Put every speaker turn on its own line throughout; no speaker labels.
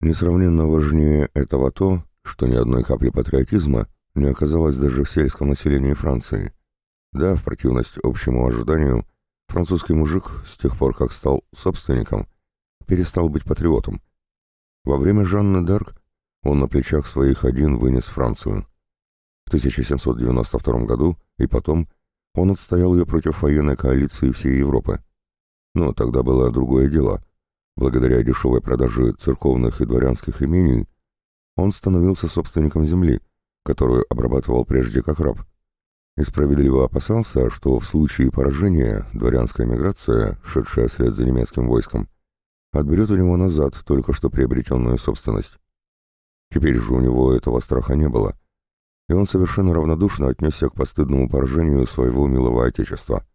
Несравненно важнее этого то, что ни одной капли патриотизма не оказалось даже в сельском населении Франции. Да, в противность общему ожиданию, французский мужик с тех пор, как стал собственником, перестал быть патриотом. Во время Жанны Дарк он на плечах своих один вынес Францию. В 1792 году и потом он отстоял ее против военной коалиции всей Европы. Но тогда было другое дело. Благодаря дешевой продаже церковных и дворянских имений он становился собственником земли, которую обрабатывал прежде как раб. И справедливо опасался, что в случае поражения дворянская миграция, шедшая вслед за немецким войском, отберет у него назад только что приобретенную собственность. Теперь же у него этого страха не было, и он совершенно равнодушно отнесся к постыдному поражению своего милого отечества.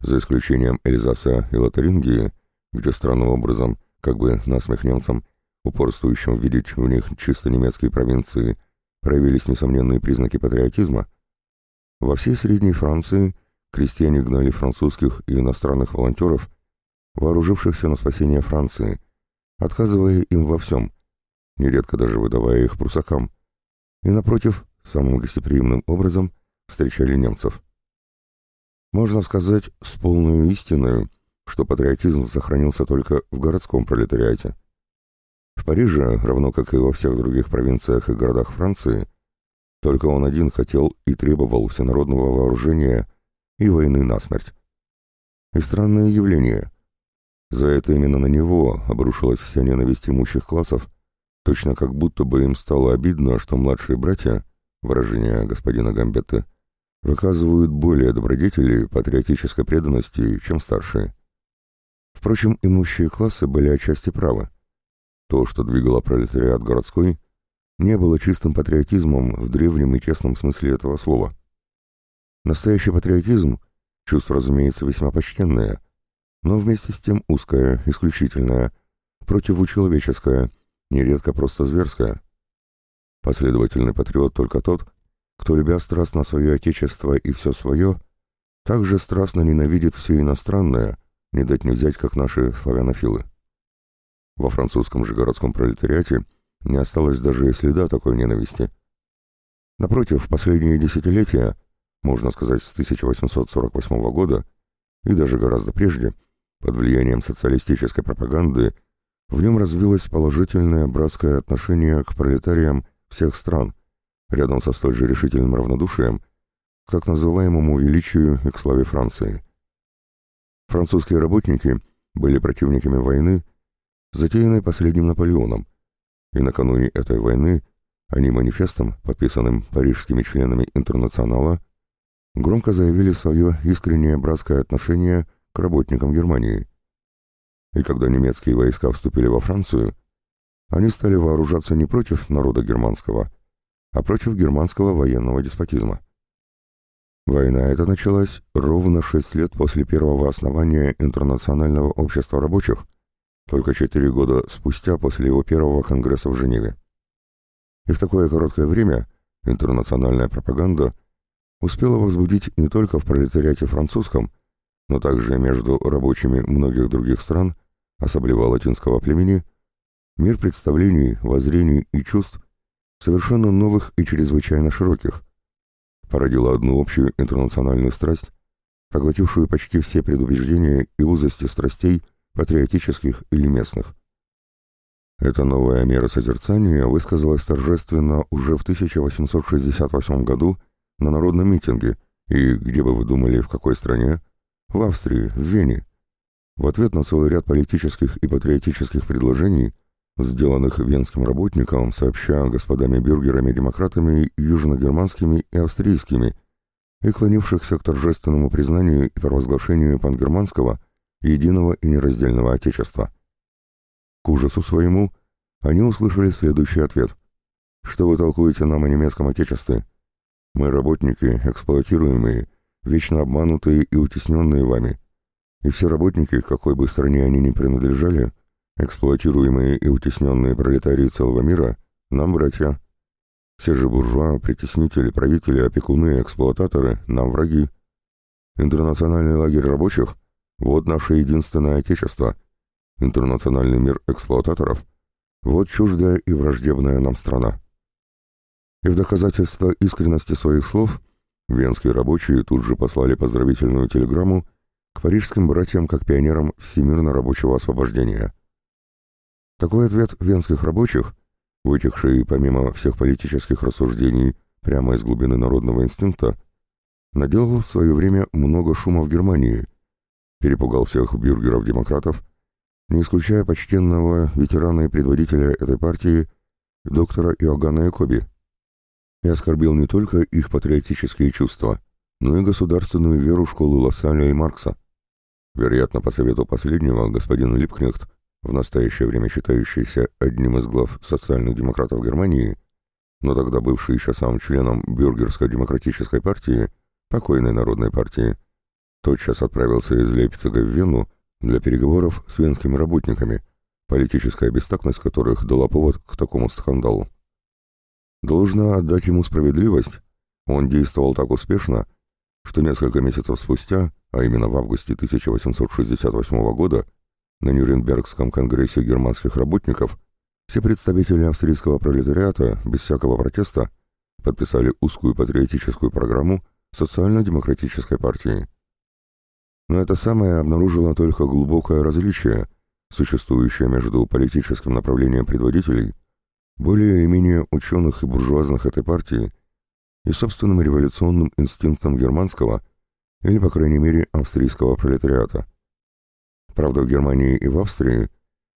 За исключением Эльзаса и Лотарингии, где странным образом, как бы насмех немцам, упорствующим видеть в них чисто немецкие провинции, проявились несомненные признаки патриотизма, во всей Средней Франции крестьяне гнали французских и иностранных волонтеров, вооружившихся на спасение Франции, отказывая им во всем, нередко даже выдавая их прусакам, и, напротив, самым гостеприимным образом встречали немцев. Можно сказать с полной истиной, что патриотизм сохранился только в городском пролетариате. В Париже, равно как и во всех других провинциях и городах Франции, только он один хотел и требовал всенародного вооружения и войны насмерть. И странное явление. За это именно на него обрушилась вся ненависть имущих классов, точно как будто бы им стало обидно, что младшие братья, выражение господина Гамбетта, выказывают более добродетели патриотической преданности, чем старшие. Впрочем, имущие классы были отчасти правы. То, что двигало пролетариат городской, не было чистым патриотизмом в древнем и тесном смысле этого слова. Настоящий патриотизм — чувство, разумеется, весьма почтенное, но вместе с тем узкое, исключительное, противучеловеческое, нередко просто зверское. Последовательный патриот только тот, кто, любя страстно свое отечество и все свое, также страстно ненавидит все иностранное, не дать не взять, как наши славянофилы. Во французском же городском пролетариате не осталось даже и следа такой ненависти. Напротив, в последние десятилетия, можно сказать, с 1848 года, и даже гораздо прежде, под влиянием социалистической пропаганды, в нем развилось положительное братское отношение к пролетариям всех стран, рядом со столь же решительным равнодушием к так называемому величию и к славе Франции. Французские работники были противниками войны, затеянной последним Наполеоном, и накануне этой войны они манифестом, подписанным парижскими членами Интернационала, громко заявили свое искреннее братское отношение к работникам Германии. И когда немецкие войска вступили во Францию, они стали вооружаться не против народа германского, а против германского военного деспотизма. Война эта началась ровно шесть лет после первого основания Интернационального общества рабочих, только четыре года спустя после его первого конгресса в Женеве. И в такое короткое время интернациональная пропаганда успела возбудить не только в пролетариате французском, но также между рабочими многих других стран, особливо латинского племени, мир представлений, воззрений и чувств совершенно новых и чрезвычайно широких, породила одну общую интернациональную страсть, поглотившую почти все предубеждения и узости страстей патриотических или местных. Эта новая мера созерцания высказалась торжественно уже в 1868 году на народном митинге, и, где бы вы думали, в какой стране? В Австрии, в Вене. В ответ на целый ряд политических и патриотических предложений, сделанных венским работникам, сообща господами бюргерами-демократами южногерманскими и австрийскими, и клонившихся к торжественному признанию и провозглашению пангерманского – единого и нераздельного Отечества. К ужасу своему они услышали следующий ответ. «Что вы толкуете нам о немецком Отечестве? Мы работники, эксплуатируемые, вечно обманутые и утесненные вами. И все работники, какой бы стране они ни принадлежали, эксплуатируемые и утесненные пролетарии целого мира, нам братья. Все же буржуа, притеснители, правители, опекуны, эксплуататоры, нам враги. Интернациональный лагерь рабочих — вот наше единственное отечество, интернациональный мир эксплуататоров, Вот чуждая и враждебная нам страна. И в доказательство искренности своих слов венские рабочие тут же послали поздравительную телеграмму к парижским братьям как пионерам всемирно рабочего освобождения. Такой ответ венских рабочих, вытекший помимо всех политических рассуждений прямо из глубины народного инстинкта, наделал в свое время много шума в Германии, перепугал всех бюргеров-демократов, не исключая почтенного ветерана и предводителя этой партии доктора Иоганна Экоби, и оскорбил не только их патриотические чувства, но и государственную веру школы Лассаля и Маркса. Вероятно, по совету последнего, господин Липкнехт, в настоящее время считающийся одним из глав социальных демократов Германии, но тогда бывший еще сам членом бюргерско-демократической партии, покойной народной партии, тотчас отправился из Лейпцига в Вену для переговоров с венскими работниками, политическая бестактность которых дала повод к такому скандалу. Должно отдать ему справедливость, он действовал так успешно, что несколько месяцев спустя, а именно в августе 1868 года, на Нюрнбергском конгрессе германских работников, все представители австрийского пролетариата без всякого протеста подписали узкую патриотическую программу социально-демократической партии. Но это самое обнаружило только глубокое различие, существующее между политическим направлением предводителей, более или менее ученых и буржуазных этой партии, и собственным революционным инстинктом германского, или, по крайней мере, австрийского пролетариата. Правда, в Германии и в Австрии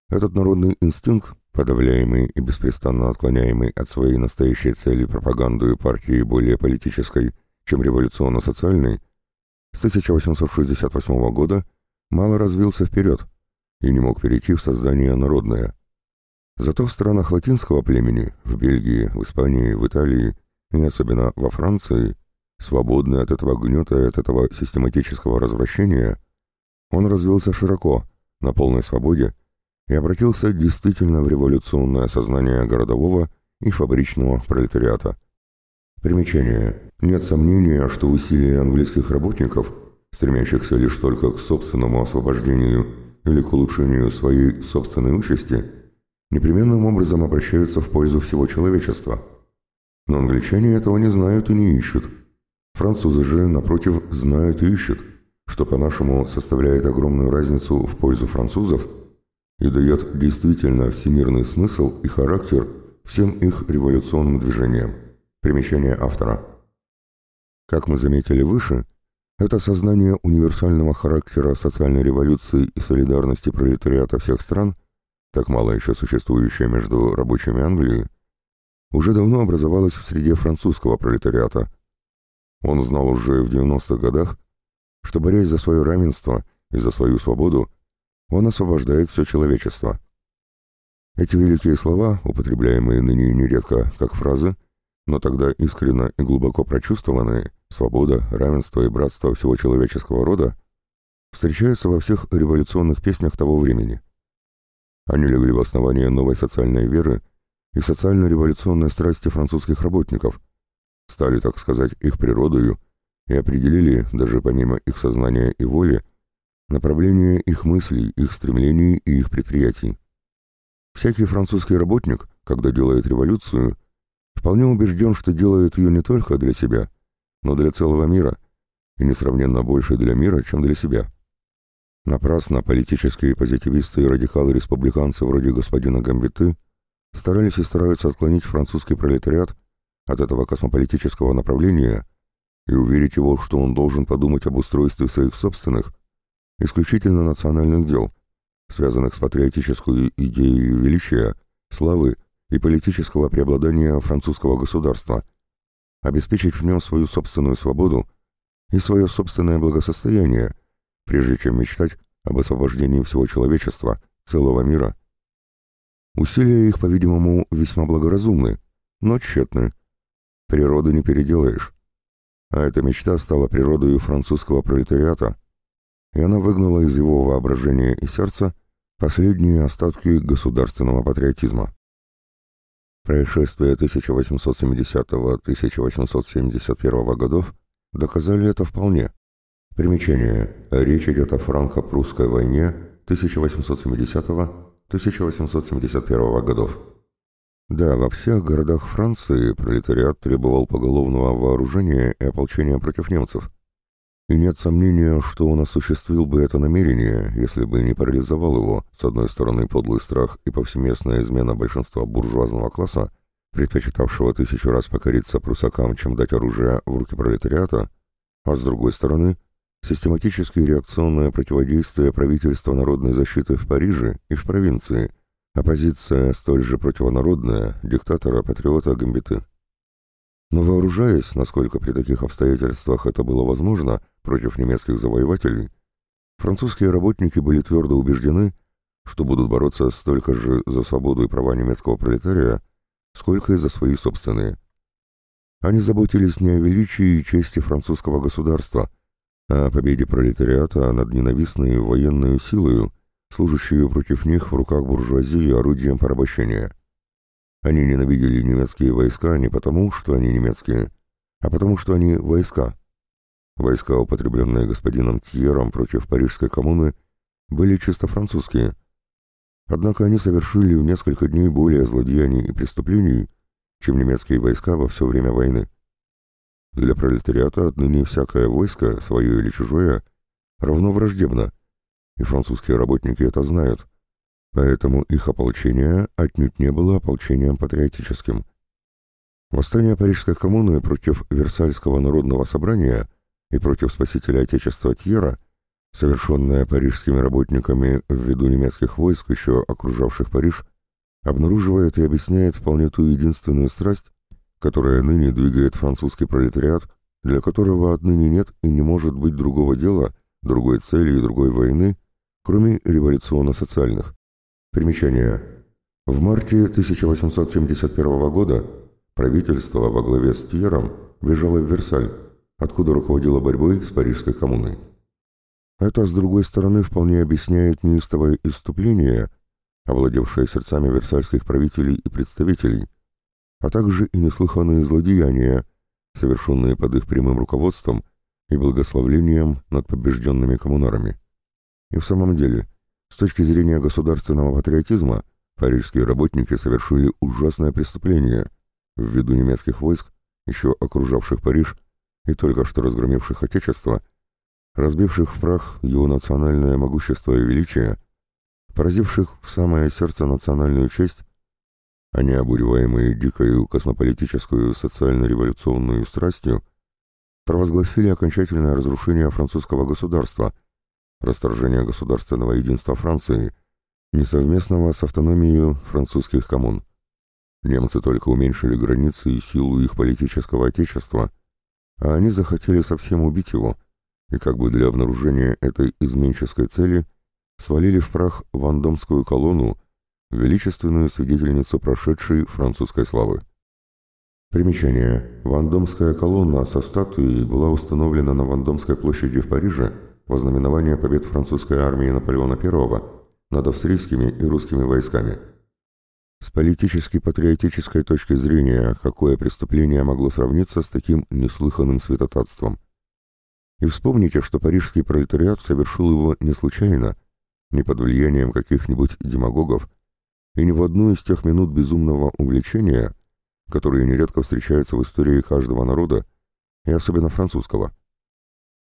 этот народный инстинкт, подавляемый и беспрестанно отклоняемый от своей настоящей цели пропаганду партии более политической, чем революционно-социальной, с 1868 года мало развился вперед и не мог перейти в создание народное. Зато в странах латинского племени, в Бельгии, в Испании, в Италии и особенно во Франции, свободный от этого гнета и от этого систематического развращения, он развился широко, на полной свободе, и обратился действительно в революционное сознание городового и фабричного пролетариата. Примечание. Нет сомнения, что усилия английских работников, стремящихся лишь только к собственному освобождению или к улучшению своей собственной участи, непременным образом обращаются в пользу всего человечества. Но англичане этого не знают и не ищут. Французы же, напротив, знают и ищут, что по-нашему составляет огромную разницу в пользу французов и дает действительно всемирный смысл и характер всем их революционным движениям. Примечание автора. Как мы заметили выше, это сознание универсального характера социальной революции и солидарности пролетариата всех стран, так мало еще существующее между рабочими Англии, уже давно образовалось в среде французского пролетариата. Он знал уже в 90-х годах, что, борясь за свое равенство и за свою свободу, он освобождает все человечество. Эти великие слова, употребляемые ныне нередко как фразы, но тогда искренно и глубоко прочувствованные, свобода, равенство и братство всего человеческого рода, встречаются во всех революционных песнях того времени. Они легли в основание новой социальной веры и социально-революционной страсти французских работников, стали, так сказать, их природою и определили, даже помимо их сознания и воли, направление их мыслей, их стремлений и их предприятий. Всякий французский работник, когда делает революцию, вполне убежден, что делает ее не только для себя, но для целого мира, и несравненно больше для мира, чем для себя. Напрасно политические позитивисты и радикалы-республиканцы вроде господина Гамбиты старались и стараются отклонить французский пролетариат от этого космополитического направления и уверить его, что он должен подумать об устройстве своих собственных, исключительно национальных дел, связанных с патриотической идеей величия, славы и политического преобладания французского государства, обеспечить в нем свою собственную свободу и свое собственное благосостояние, прежде чем мечтать об освобождении всего человечества, целого мира. Усилия их, по-видимому, весьма благоразумны, но тщетны. Природу не переделаешь. А эта мечта стала природой французского пролетариата, и она выгнала из его воображения и сердца последние остатки государственного патриотизма. Происшествия 1870-1871 годов доказали это вполне. Примечание. Речь идет о франко-прусской войне 1871 годов. Да, во всех городах Франции пролетариат требовал поголовного вооружения и ополчения против немцев. И нет сомнения, что он осуществил бы это намерение, если бы не парализовал его, с одной стороны, подлый страх и повсеместная измена большинства буржуазного класса, предпочитавшего тысячу раз покориться прусакам, чем дать оружие в руки пролетариата, а с другой стороны, систематическое реакционное противодействие правительства народной защиты в Париже и в провинции, оппозиция столь же противонародная, диктатора-патриота Гамбиты. Но вооружаясь, насколько при таких обстоятельствах это было возможно, против немецких завоевателей, французские работники были твердо убеждены, что будут бороться столько же за свободу и права немецкого пролетария, сколько и за свои собственные. Они заботились не о величии и чести французского государства, а о победе пролетариата над ненавистной военной силой, служащей против них в руках буржуазии орудием порабощения. Они ненавидели немецкие войска не потому, что они немецкие, а потому, что они войска. Войска, употребленные господином Тьером против Парижской коммуны, были чисто французские. Однако они совершили в несколько дней более злодеяний и преступлений, чем немецкие войска во все время войны. Для пролетариата отныне всякое войско, свое или чужое, равно враждебно, и французские работники это знают, поэтому их ополчение отнюдь не было ополчением патриотическим. Восстание Парижской коммуны против Версальского народного собрания и против спасителя Отечества Тьера, совершенное парижскими работниками в виду немецких войск, еще окружавших Париж, обнаруживает и объясняет вполне ту единственную страсть, которая ныне двигает французский пролетариат, для которого отныне нет и не может быть другого дела, другой цели и другой войны, кроме революционно-социальных. Примечание. В марте 1871 года правительство во главе с Тьером бежало в Версаль, откуда руководило борьбой с Парижской коммуной. Это, с другой стороны, вполне объясняет неистовое иступление, овладевшее сердцами версальских правителей и представителей, а также и неслыханные злодеяния, совершенные под их прямым руководством и благословлением над побежденными коммунарами. И в самом деле, с точки зрения государственного патриотизма, парижские работники совершили ужасное преступление в виду немецких войск, еще окружавших Париж и только что разгромивших Отечество, разбивших в прах его национальное могущество и величие, поразивших в самое сердце национальную честь, они, обуреваемые дикою космополитическую социально-революционную страстью, провозгласили окончательное разрушение французского государства – расторжение государственного единства Франции, несовместного с автономией французских коммун. Немцы только уменьшили границы и силу их политического отечества, а они захотели совсем убить его, и как бы для обнаружения этой изменческой цели свалили в прах Вандомскую колонну, величественную свидетельницу прошедшей французской славы. Примечание. Вандомская колонна со статуей была установлена на Вандомской площади в Париже во знаменование побед французской армии Наполеона I над австрийскими и русскими войсками. С политически-патриотической точки зрения, какое преступление могло сравниться с таким неслыханным святотатством? И вспомните, что парижский пролетариат совершил его не случайно, не под влиянием каких-нибудь демагогов, и не в одну из тех минут безумного увлечения, которые нередко встречаются в истории каждого народа, и особенно французского.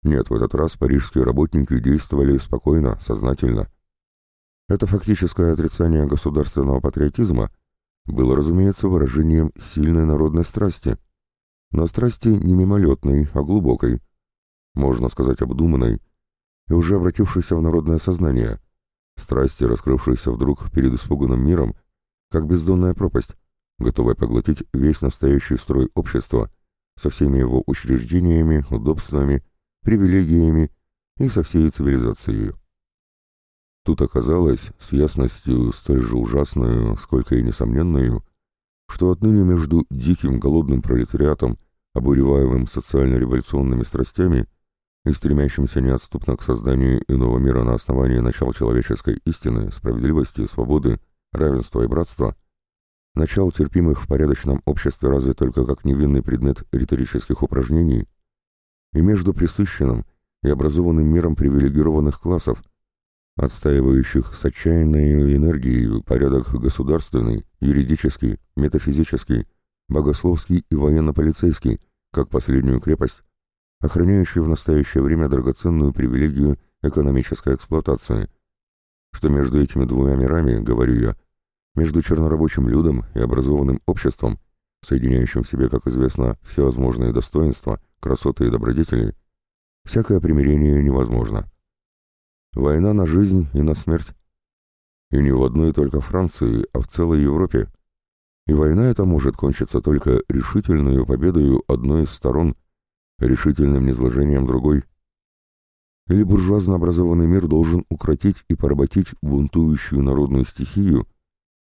Нет, в этот раз парижские работники действовали спокойно, сознательно. Это фактическое отрицание государственного патриотизма было, разумеется, выражением сильной народной страсти, но страсти не мимолетной, а глубокой, можно сказать, обдуманной, и уже обратившейся в народное сознание, страсти, раскрывшейся вдруг перед испуганным миром, как бездонная пропасть, готовая поглотить весь настоящий строй общества со всеми его учреждениями, удобствами привилегиями и со всей цивилизацией. Тут оказалось с ясностью столь же ужасную, сколько и несомненную, что отныне между диким голодным пролетариатом, обуреваемым социально-революционными страстями и стремящимся неотступно к созданию иного мира на основании начал человеческой истины, справедливости, свободы, равенства и братства, начал терпимых в порядочном обществе разве только как невинный предмет риторических упражнений – и между присыщенным и образованным миром привилегированных классов, отстаивающих с отчаянной энергией порядок государственный, юридический, метафизический, богословский и военно-полицейский, как последнюю крепость, охраняющую в настоящее время драгоценную привилегию экономической эксплуатации, что между этими двумя мирами, говорю я, между чернорабочим людом и образованным обществом, соединяющим в себе, как известно, всевозможные достоинства, красоты и добродетели, всякое примирение невозможно. Война на жизнь и на смерть. И не в одной только Франции, а в целой Европе. И война эта может кончиться только решительной победой одной из сторон, решительным низложением другой. Или буржуазно образованный мир должен укротить и поработить бунтующую народную стихию,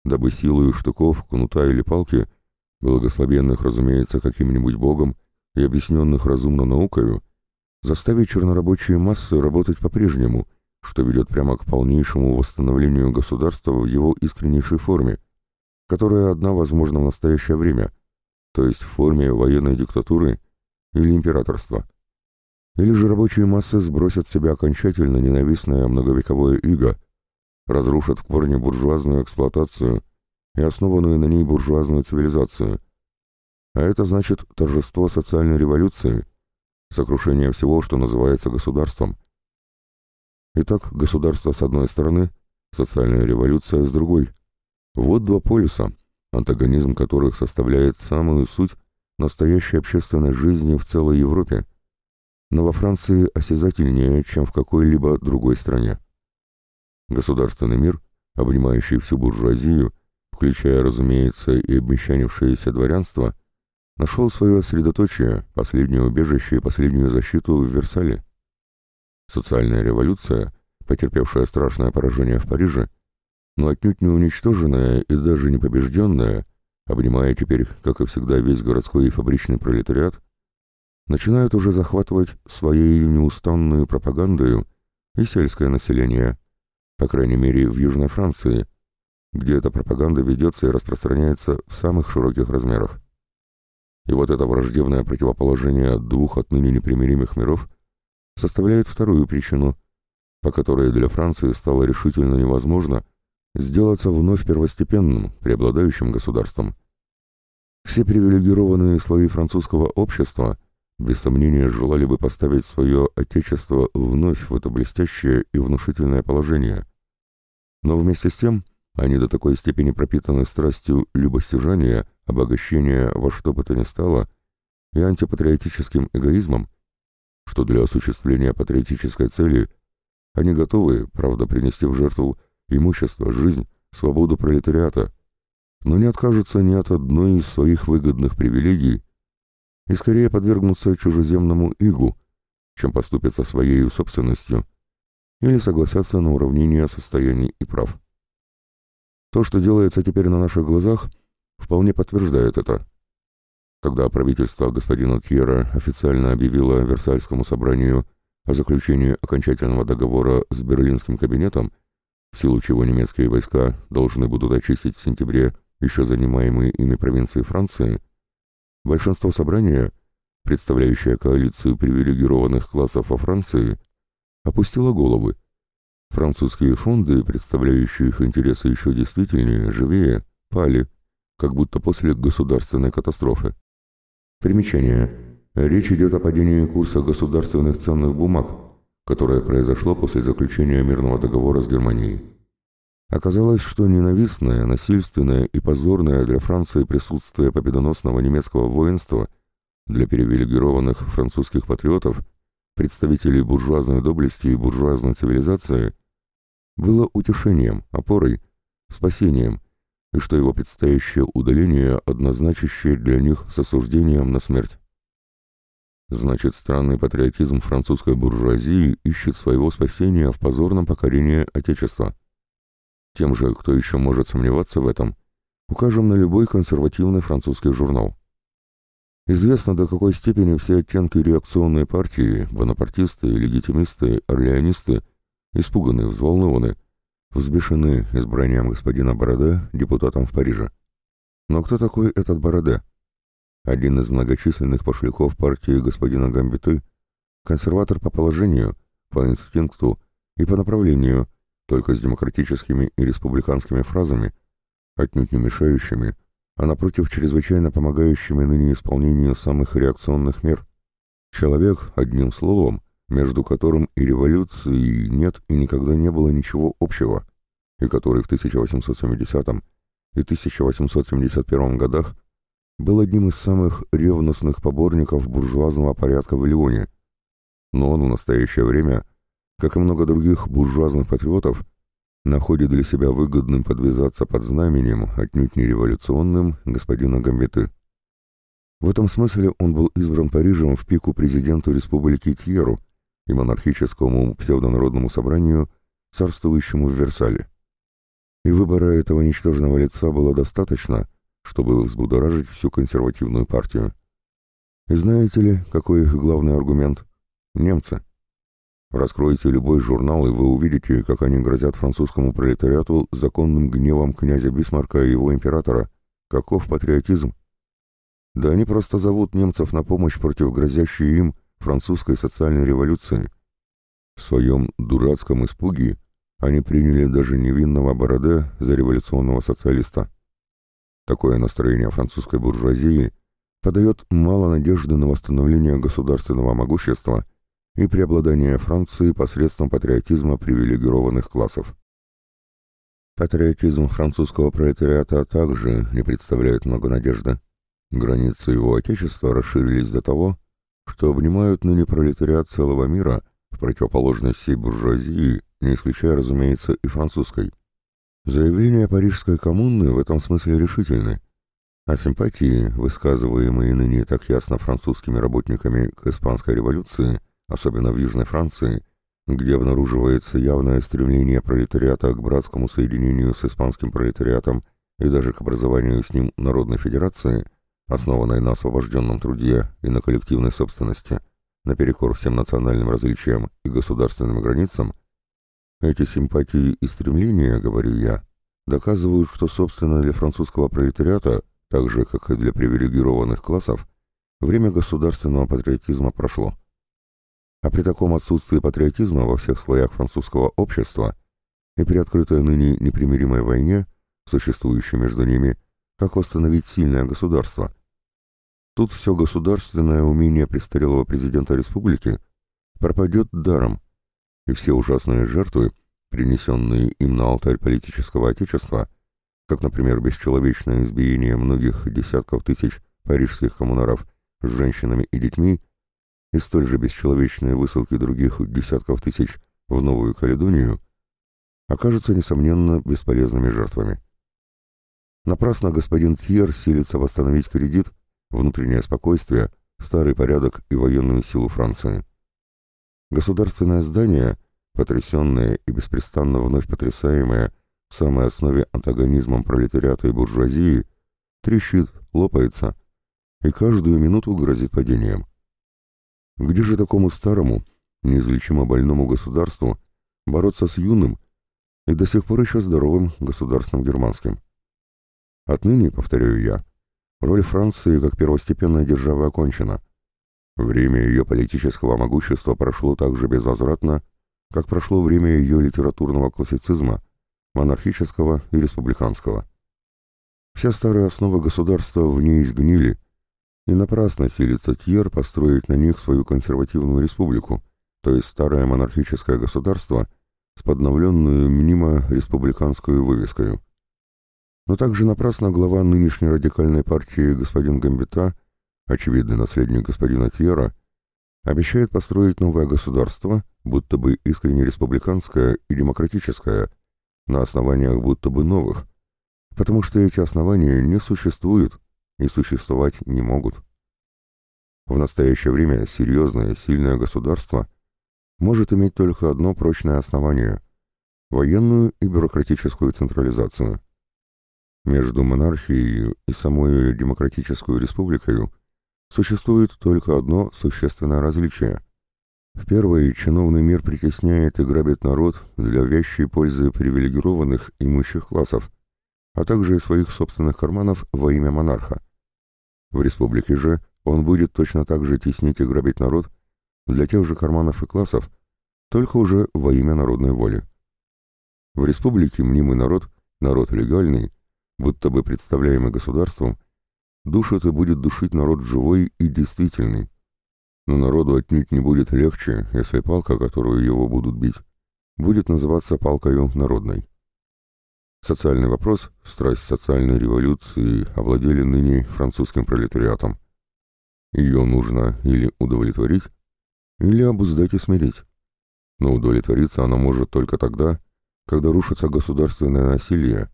дабы силою штыков, кнута или палки, благословенных, разумеется, каким-нибудь богом и объясненных разумно наукою, заставить чернорабочие массы работать по-прежнему, что ведет прямо к полнейшему восстановлению государства в его искреннейшей форме, которая одна возможна в настоящее время, то есть в форме военной диктатуры или императорства. Или же рабочие массы сбросят с себя окончательно ненавистное многовековое иго, разрушат в корне буржуазную эксплуатацию и основанную на ней буржуазную цивилизацию. А это значит торжество социальной революции, сокрушение всего, что называется государством. Итак, государство с одной стороны, социальная революция с другой. Вот два полюса, антагонизм которых составляет самую суть настоящей общественной жизни в целой Европе – но во Франции осязательнее, чем в какой-либо другой стране. Государственный мир, обнимающий всю буржуазию, включая, разумеется, и обмещанившееся дворянство, нашел свое средоточие, последнее убежище и последнюю защиту в Версале. Социальная революция, потерпевшая страшное поражение в Париже, но отнюдь не уничтоженная и даже не побежденная, обнимая теперь, как и всегда, весь городской и фабричный пролетариат, начинают уже захватывать своей неустанную пропагандою и сельское население, по крайней мере в Южной Франции, где эта пропаганда ведется и распространяется в самых широких размерах. И вот это враждебное противоположение двух отныне непримиримых миров составляет вторую причину, по которой для Франции стало решительно невозможно сделаться вновь первостепенным, преобладающим государством. Все привилегированные слои французского общества – без сомнения желали бы поставить свое отечество вновь в это блестящее и внушительное положение. Но вместе с тем они до такой степени пропитаны страстью любостяжания, обогащения во что бы то ни стало и антипатриотическим эгоизмом, что для осуществления патриотической цели они готовы, правда, принести в жертву имущество, жизнь, свободу пролетариата, но не откажутся ни от одной из своих выгодных привилегий и скорее подвергнутся чужеземному игу, чем поступят со своей собственностью или согласятся на уравнение состояний и прав. То, что делается теперь на наших глазах, вполне подтверждает это. Когда правительство господина Тьера официально объявило Версальскому собранию о заключении окончательного договора с Берлинским кабинетом, в силу чего немецкие войска должны будут очистить в сентябре еще занимаемые ими провинции Франции, Большинство собрания, представляющее коалицию привилегированных классов во Франции, опустило головы. Французские фонды, представляющие их интересы еще действительнее, живее, пали, как будто после государственной катастрофы. Примечание. Речь идет о падении курса государственных ценных бумаг, которое произошло после заключения мирного договора с Германией. Оказалось, что ненавистное, насильственное и позорное для Франции присутствие победоносного немецкого воинства для привилегированных французских патриотов, представителей буржуазной доблести и буржуазной цивилизации, было утешением, опорой, спасением, и что его предстоящее удаление однозначащее для них с осуждением на смерть. Значит, странный патриотизм французской буржуазии ищет своего спасения в позорном покорении Отечества. Тем же, кто еще может сомневаться в этом, укажем на любой консервативный французский журнал. Известно, до какой степени все оттенки реакционной партии, бонапартисты, легитимисты, орлеонисты, испуганы, взволнованы, взбешены избранием господина Бороде депутатом в Париже. Но кто такой этот Бороде? Один из многочисленных пошляков партии господина Гамбиты, консерватор по положению, по инстинкту и по направлению – только с демократическими и республиканскими фразами, отнюдь не мешающими, а напротив чрезвычайно помогающими ныне исполнению самых реакционных мер. Человек, одним словом, между которым и революцией нет и никогда не было ничего общего, и который в 1870 и 1871 годах был одним из самых ревностных поборников буржуазного порядка в Лионе. Но он в настоящее время, как и много других буржуазных патриотов, находит для себя выгодным подвязаться под знаменем, отнюдь не революционным, господина Гамбеты. В этом смысле он был избран Парижем в пику президенту республики Тьеру и монархическому псевдонародному собранию, царствующему в Версале. И выбора этого ничтожного лица было достаточно, чтобы взбудоражить всю консервативную партию. И знаете ли, какой их главный аргумент? Немцы. Раскройте любой журнал, и вы увидите, как они грозят французскому пролетариату законным гневом князя Бисмарка и его императора. Каков патриотизм? Да они просто зовут немцев на помощь против грозящей им французской социальной революции. В своем дурацком испуге они приняли даже невинного Бороде за революционного социалиста. Такое настроение французской буржуазии подает мало надежды на восстановление государственного могущества – и преобладание Франции посредством патриотизма привилегированных классов. Патриотизм французского пролетариата также не представляет много надежды. Границы его отечества расширились до того, что обнимают ныне пролетариат целого мира, в противоположность всей буржуазии, не исключая, разумеется, и французской. Заявления Парижской коммуны в этом смысле решительны, а симпатии, высказываемые ныне так ясно французскими работниками к испанской революции, особенно в Южной Франции, где обнаруживается явное стремление пролетариата к братскому соединению с испанским пролетариатом и даже к образованию с ним Народной Федерации, основанной на освобожденном труде и на коллективной собственности, наперекор всем национальным различиям и государственным границам, эти симпатии и стремления, говорю я, доказывают, что, собственно, для французского пролетариата, так же, как и для привилегированных классов, время государственного патриотизма прошло. А при таком отсутствии патриотизма во всех слоях французского общества и при открытой ныне непримиримой войне, существующей между ними, как восстановить сильное государство? Тут все государственное умение престарелого президента республики пропадет даром, и все ужасные жертвы, принесенные им на алтарь политического отечества, как, например, бесчеловечное избиение многих десятков тысяч парижских коммунаров с женщинами и детьми, и столь же бесчеловечные высылки других десятков тысяч в Новую Каледонию окажутся, несомненно, бесполезными жертвами. Напрасно господин Тьер силится восстановить кредит, внутреннее спокойствие, старый порядок и военную силу Франции. Государственное здание, потрясенное и беспрестанно вновь потрясаемое в самой основе антагонизмом пролетариата и буржуазии, трещит, лопается и каждую минуту грозит падением. Где же такому старому, неизлечимо больному государству бороться с юным и до сих пор еще здоровым государством германским? Отныне, повторяю я, роль Франции как первостепенной державы окончена. Время ее политического могущества прошло так же безвозвратно, как прошло время ее литературного классицизма, монархического и республиканского. Все старые основы государства в ней изгнили, и напрасно силится Тьер построить на них свою консервативную республику, то есть старое монархическое государство с подновленную мнимо республиканскую вывеской. Но также напрасно глава нынешней радикальной партии господин Гамбита, очевидный наследник господина Тьера, обещает построить новое государство, будто бы искренне республиканское и демократическое, на основаниях будто бы новых, потому что эти основания не существуют, и существовать не могут. В настоящее время серьезное, сильное государство может иметь только одно прочное основание – военную и бюрократическую централизацию. Между монархией и самой демократической республикой существует только одно существенное различие. В первой чиновный мир притесняет и грабит народ для вящей пользы привилегированных имущих классов, а также своих собственных карманов во имя монарха. В республике же он будет точно так же теснить и грабить народ для тех же карманов и классов, только уже во имя народной воли. В республике мнимый народ, народ легальный, будто бы представляемый государством, душит и будет душить народ живой и действительный. Но народу отнюдь не будет легче, если палка, которую его будут бить, будет называться палкою народной. Социальный вопрос, страсть социальной революции овладели ныне французским пролетариатом. Ее нужно или удовлетворить, или обуздать и смирить. Но удовлетвориться она может только тогда, когда рушится государственное насилие,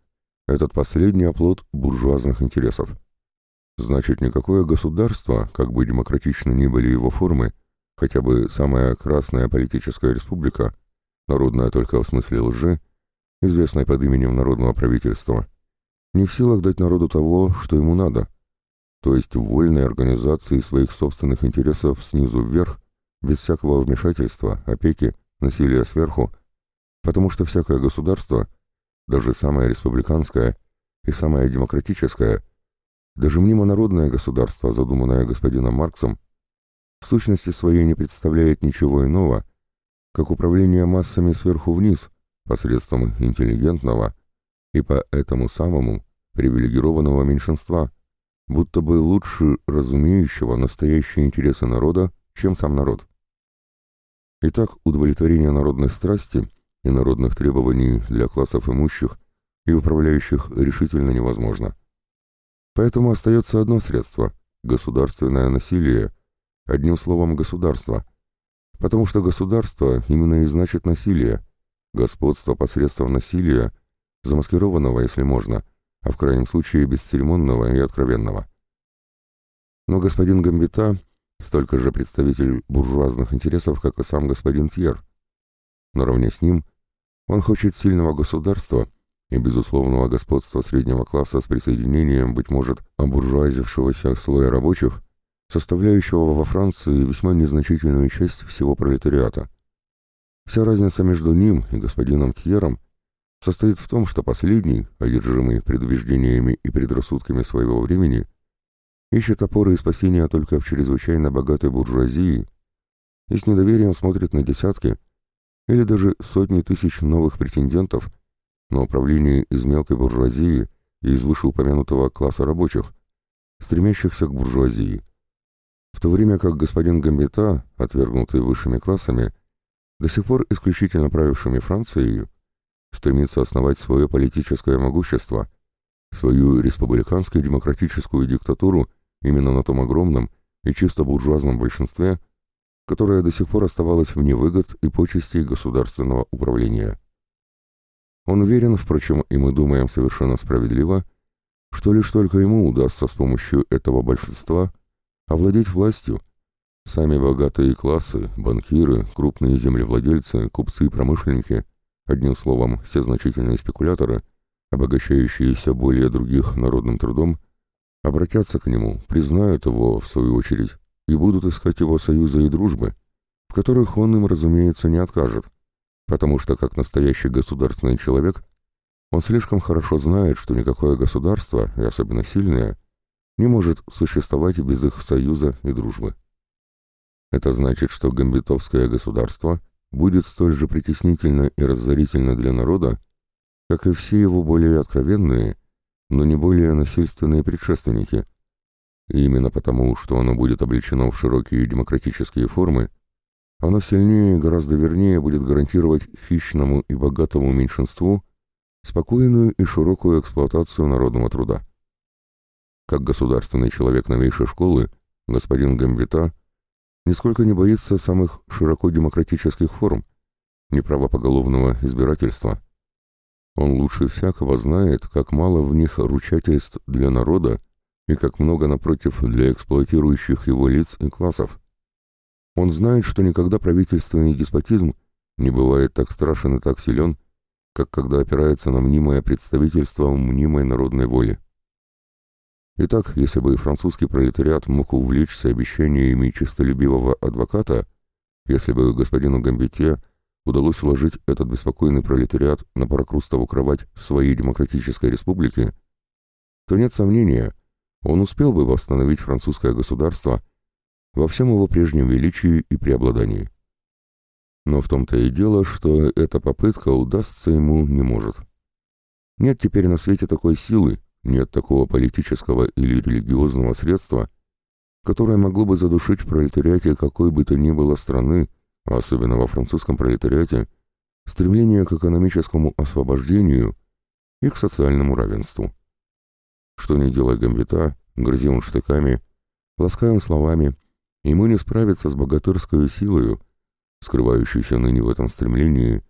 этот последний оплот буржуазных интересов. Значит, никакое государство, как бы демократично ни были его формы, хотя бы самая красная политическая республика, народная только в смысле лжи, известная под именем народного правительства, не в силах дать народу того, что ему надо, то есть вольной организации своих собственных интересов снизу вверх, без всякого вмешательства, опеки, насилия сверху, потому что всякое государство, даже самое республиканское и самое демократическое, даже мнимо-народное государство, задуманное господином Марксом, в сущности своей не представляет ничего иного, как управление массами сверху вниз посредством интеллигентного и по этому самому привилегированного меньшинства, будто бы лучше разумеющего настоящие интересы народа, чем сам народ. Итак, удовлетворение народной страсти и народных требований для классов имущих и управляющих решительно невозможно. Поэтому остается одно средство – государственное насилие, одним словом государство, потому что государство именно и значит насилие, господство посредством насилия, замаскированного, если можно, а в крайнем случае бесцеремонного и откровенного. Но господин Гамбита столько же представитель буржуазных интересов, как и сам господин Тьер. Наравне с ним он хочет сильного государства и безусловного господства среднего класса с присоединением, быть может, обуржуазившегося слоя рабочих, составляющего во Франции весьма незначительную часть всего пролетариата. Вся разница между ним и господином Тьером состоит в том, что последний, одержимый предубеждениями и предрассудками своего времени, ищет опоры и спасения только в чрезвычайно богатой буржуазии и с недоверием смотрит на десятки или даже сотни тысяч новых претендентов на управление из мелкой буржуазии и из вышеупомянутого класса рабочих, стремящихся к буржуазии. В то время как господин Гамбита, отвергнутый высшими классами, до сих пор исключительно правившими Францией, стремится основать свое политическое могущество, свою республиканскую демократическую диктатуру именно на том огромном и чисто буржуазном большинстве, которое до сих пор оставалось вне выгод и почестей государственного управления. Он уверен, впрочем, и мы думаем совершенно справедливо, что лишь только ему удастся с помощью этого большинства овладеть властью, сами богатые классы, банкиры, крупные землевладельцы, купцы и промышленники, одним словом, все значительные спекуляторы, обогащающиеся более других народным трудом, обратятся к нему, признают его, в свою очередь, и будут искать его союза и дружбы, в которых он им, разумеется, не откажет, потому что, как настоящий государственный человек, он слишком хорошо знает, что никакое государство, и особенно сильное, не может существовать без их союза и дружбы. Это значит, что гамбитовское государство будет столь же притеснительно и разорительно для народа, как и все его более откровенные но не более насильственные предшественники. И именно потому, что оно будет облечено в широкие демократические формы, оно сильнее и гораздо вернее будет гарантировать хищному и богатому меньшинству спокойную и широкую эксплуатацию народного труда. Как государственный человек новейшей школы, господин Гамбита нисколько не боится самых широко демократических форм, неправопоголовного избирательства – он лучше всякого знает, как мало в них ручательств для народа и как много, напротив, для эксплуатирующих его лиц и классов. Он знает, что никогда правительственный деспотизм не бывает так страшен и так силен, как когда опирается на мнимое представительство мнимой народной воли. Итак, если бы французский пролетариат мог увлечься обещаниями чистолюбивого адвоката, если бы господину Гамбите удалось уложить этот беспокойный пролетариат на Прокрустову кровать своей демократической республики, то нет сомнения, он успел бы восстановить французское государство во всем его прежнем величии и преобладании. Но в том-то и дело, что эта попытка удастся ему не может. Нет теперь на свете такой силы, нет такого политического или религиозного средства, которое могло бы задушить в пролетариате какой бы то ни было страны, а особенно во французском пролетариате, стремление к экономическому освобождению и к социальному равенству. Что не делай гамбита, грызи он штыками, ласкай он словами, ему не справиться с богатырской силою, скрывающейся ныне в этом стремлении,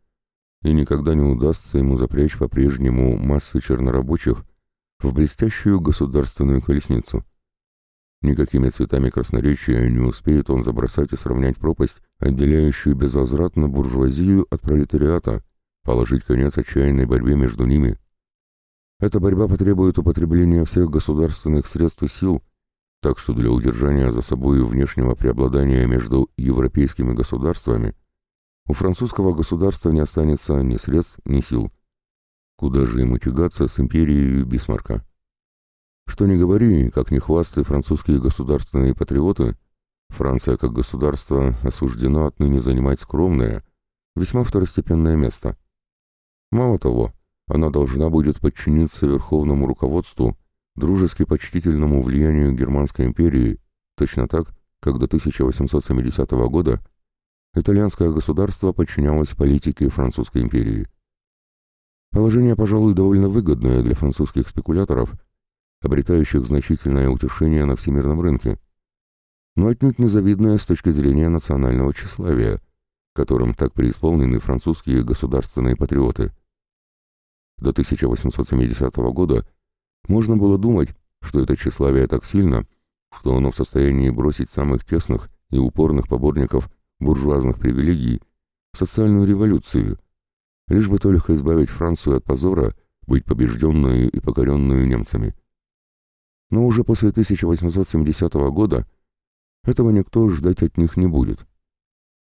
и никогда не удастся ему запрячь по-прежнему массы чернорабочих в блестящую государственную колесницу. Никакими цветами красноречия не успеет он забросать и сравнять пропасть, отделяющую безвозвратно буржуазию от пролетариата, положить конец отчаянной борьбе между ними. Эта борьба потребует употребления всех государственных средств и сил, так что для удержания за собой внешнего преобладания между европейскими государствами у французского государства не останется ни средств, ни сил. Куда же ему тягаться с империей Бисмарка? Что ни говори, как ни хвасты французские государственные патриоты, Франция как государство осуждена отныне занимать скромное, весьма второстепенное место. Мало того, она должна будет подчиниться верховному руководству, дружески почтительному влиянию Германской империи, точно так, как до 1870 года итальянское государство подчинялось политике Французской империи. Положение, пожалуй, довольно выгодное для французских спекуляторов, обретающих значительное утешение на всемирном рынке, но отнюдь незавидное с точки зрения национального тщеславия, которым так преисполнены французские государственные патриоты – до 1870 года можно было думать, что это тщеславие так сильно, что оно в состоянии бросить самых тесных и упорных поборников буржуазных привилегий в социальную революцию, лишь бы только избавить Францию от позора быть побежденную и покоренную немцами. Но уже после 1870 года этого никто ждать от них не будет.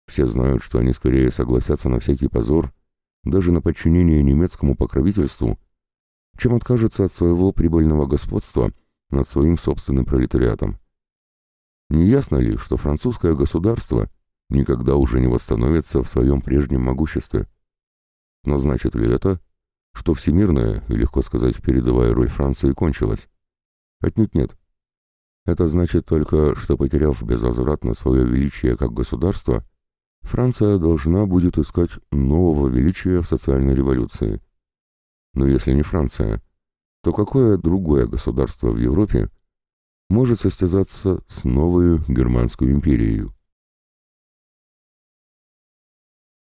Все знают, что они скорее согласятся на всякий позор, даже на подчинение немецкому покровительству, чем откажется от своего прибыльного господства над своим собственным пролетариатом. Не ясно ли, что французское государство никогда уже не восстановится в своем прежнем могуществе? Но значит ли это, что всемирная, и легко сказать, передовая роль Франции кончилась? Отнюдь нет. Это значит только, что потеряв безвозвратно свое величие как государство, Франция должна будет искать нового величия в социальной революции. Но если не Франция, то какое другое государство в Европе может состязаться с новой Германской империей?